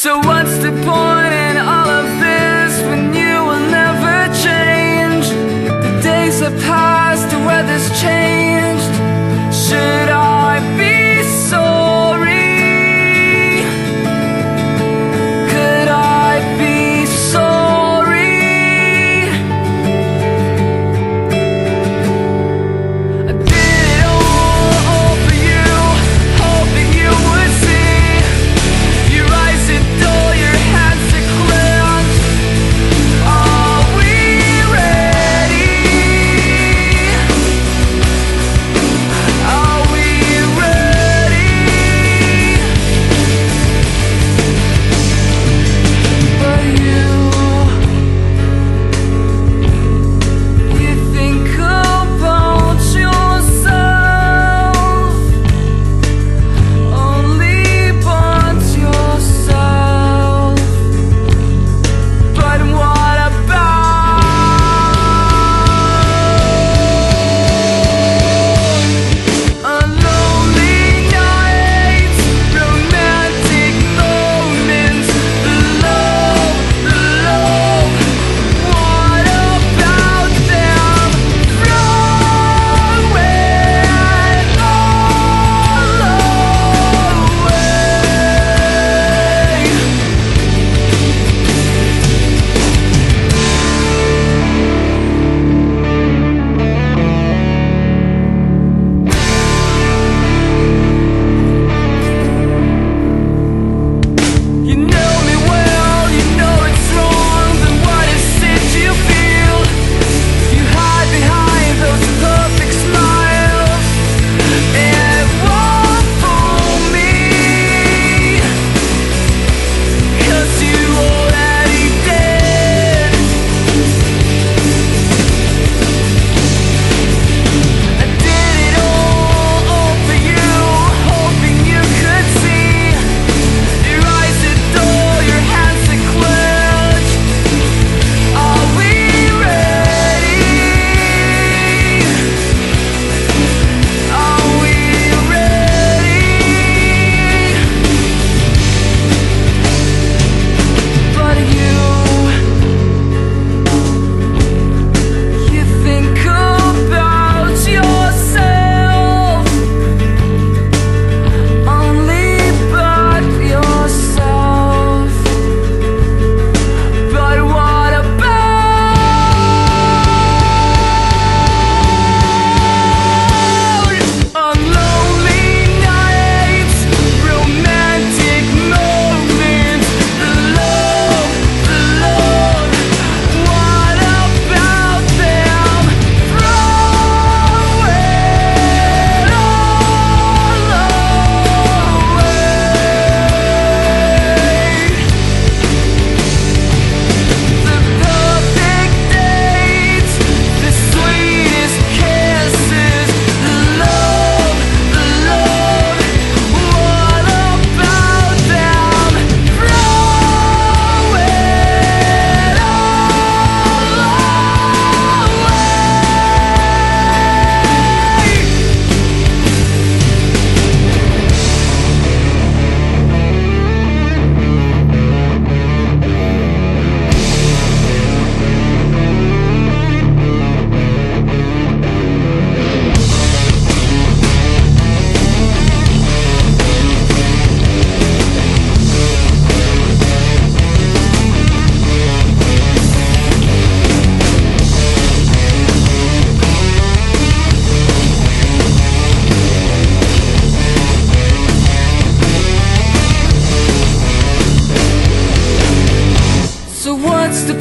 So what's the point in all of this when you will never change? The days have passed, the weather's changed.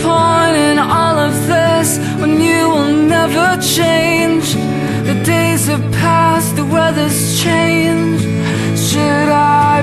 point in all of this when you will never change? The days have passed, the weather's changed. Should I?